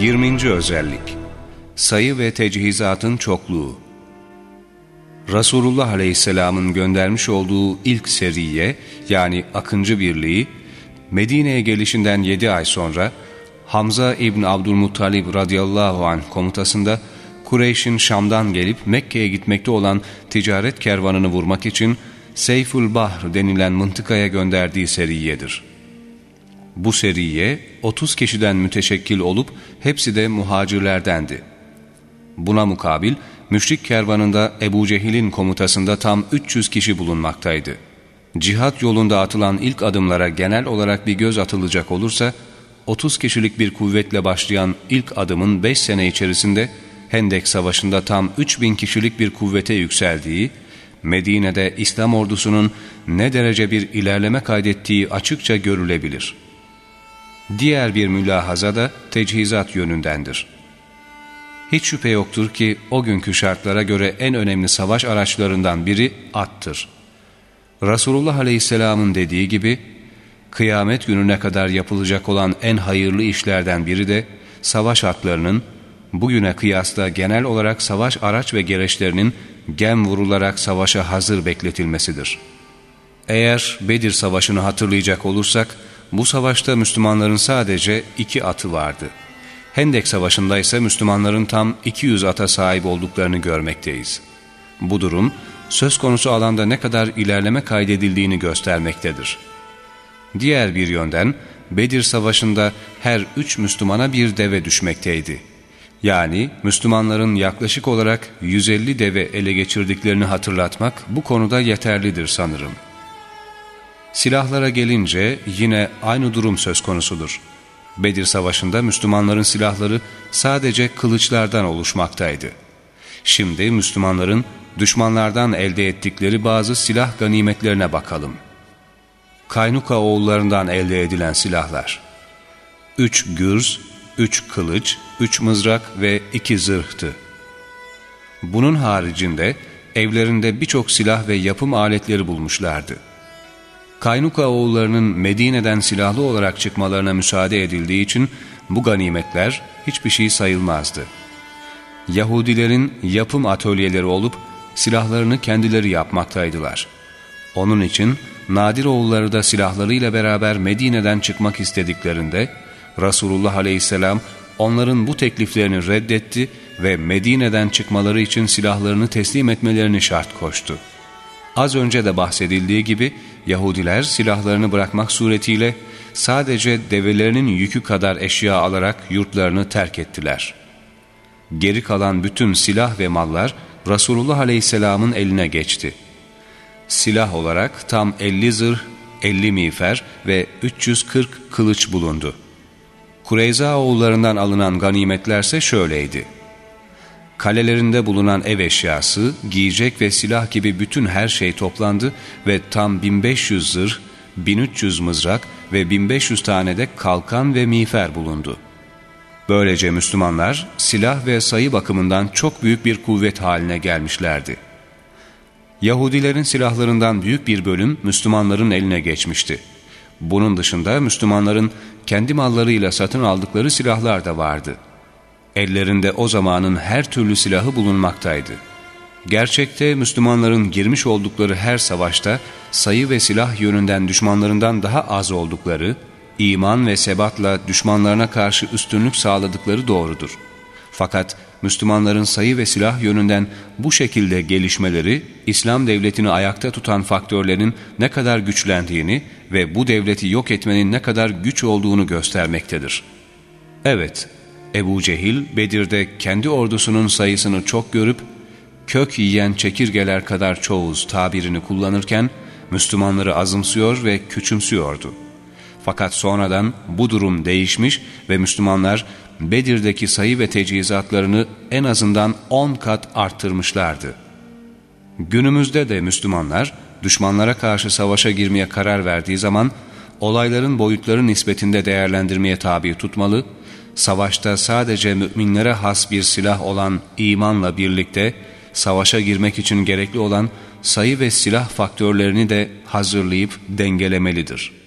Yirminci özellik. Sayı ve tecihizatın çokluğu. Resulullah Aleyhisselam'ın göndermiş olduğu ilk seriye yani Akıncı Birliği Medine'ye gelişinden yedi ay sonra Hamza İbn Abdülmuttalib radıyallahu anh komutasında Kureyş'in Şam'dan gelip Mekke'ye gitmekte olan ticaret kervanını vurmak için Seyful Bahr denilen mıntıkaya gönderdiği seriyedir. Bu seriye 30 kişiden müteşekkil olup hepsi de muhacirlerdendi. Buna mukabil müşrik kervanında Ebu Cehil'in komutasında tam 300 kişi bulunmaktaydı. Cihat yolunda atılan ilk adımlara genel olarak bir göz atılacak olursa, 30 kişilik bir kuvvetle başlayan ilk adımın 5 sene içerisinde Hendek Savaşı'nda tam 3000 kişilik bir kuvvete yükseldiği, Medine'de İslam ordusunun ne derece bir ilerleme kaydettiği açıkça görülebilir. Diğer bir mülahaza da tecihizat yönündendir. Hiç şüphe yoktur ki o günkü şartlara göre en önemli savaş araçlarından biri attır. Resulullah Aleyhisselam'ın dediği gibi, kıyamet gününe kadar yapılacak olan en hayırlı işlerden biri de savaş atlarının, bugüne kıyasla genel olarak savaş araç ve gereçlerinin gem vurularak savaşa hazır bekletilmesidir. Eğer Bedir Savaşı'nı hatırlayacak olursak, bu savaşta Müslümanların sadece iki atı vardı. Hendek Savaşı'nda ise Müslümanların tam 200 ata sahip olduklarını görmekteyiz. Bu durum, söz konusu alanda ne kadar ilerleme kaydedildiğini göstermektedir. Diğer bir yönden, Bedir Savaşı'nda her üç Müslümana bir deve düşmekteydi. Yani Müslümanların yaklaşık olarak 150 deve ele geçirdiklerini hatırlatmak bu konuda yeterlidir sanırım. Silahlara gelince yine aynı durum söz konusudur. Bedir Savaşı'nda Müslümanların silahları sadece kılıçlardan oluşmaktaydı. Şimdi Müslümanların düşmanlardan elde ettikleri bazı silah ganimetlerine bakalım. Kaynuka oğullarından elde edilen silahlar. Üç gürz, üç kılıç, üç mızrak ve iki zırhtı. Bunun haricinde evlerinde birçok silah ve yapım aletleri bulmuşlardı. Kaynuka oğullarının Medine'den silahlı olarak çıkmalarına müsaade edildiği için bu ganimetler hiçbir şey sayılmazdı. Yahudilerin yapım atölyeleri olup silahlarını kendileri yapmaktaydılar. Onun için Nadir oğulları da silahlarıyla beraber Medine'den çıkmak istediklerinde Resulullah Aleyhisselam onların bu tekliflerini reddetti ve Medine'den çıkmaları için silahlarını teslim etmelerini şart koştu. Az önce de bahsedildiği gibi Yahudiler silahlarını bırakmak suretiyle sadece develerinin yükü kadar eşya alarak yurtlarını terk ettiler. Geri kalan bütün silah ve mallar Resulullah Aleyhisselam'ın eline geçti. Silah olarak tam 50 zırh, 50 miğfer ve 340 kılıç bulundu. Kureyza oğullarından alınan ganimetlerse şöyleydi. Kalelerinde bulunan ev eşyası, giyecek ve silah gibi bütün her şey toplandı ve tam 1500 zırh, 1300 mızrak ve 1500 tane de kalkan ve miğfer bulundu. Böylece Müslümanlar silah ve sayı bakımından çok büyük bir kuvvet haline gelmişlerdi. Yahudilerin silahlarından büyük bir bölüm Müslümanların eline geçmişti. Bunun dışında Müslümanların kendi mallarıyla satın aldıkları silahlar da vardı. Ellerinde o zamanın her türlü silahı bulunmaktaydı. Gerçekte Müslümanların girmiş oldukları her savaşta sayı ve silah yönünden düşmanlarından daha az oldukları, iman ve sebatla düşmanlarına karşı üstünlük sağladıkları doğrudur. Fakat Müslümanların sayı ve silah yönünden bu şekilde gelişmeleri, İslam devletini ayakta tutan faktörlerin ne kadar güçlendiğini ve bu devleti yok etmenin ne kadar güç olduğunu göstermektedir. Evet, Ebu Cehil Bedir'de kendi ordusunun sayısını çok görüp, kök yiyen çekirgeler kadar çoğuz tabirini kullanırken, Müslümanları azımsıyor ve küçümsüyordu. Fakat sonradan bu durum değişmiş ve Müslümanlar Bedir'deki sayı ve tecihizatlarını en azından 10 kat arttırmışlardı. Günümüzde de Müslümanlar düşmanlara karşı savaşa girmeye karar verdiği zaman olayların boyutları nispetinde değerlendirmeye tabi tutmalı, savaşta sadece müminlere has bir silah olan imanla birlikte savaşa girmek için gerekli olan sayı ve silah faktörlerini de hazırlayıp dengelemelidir.''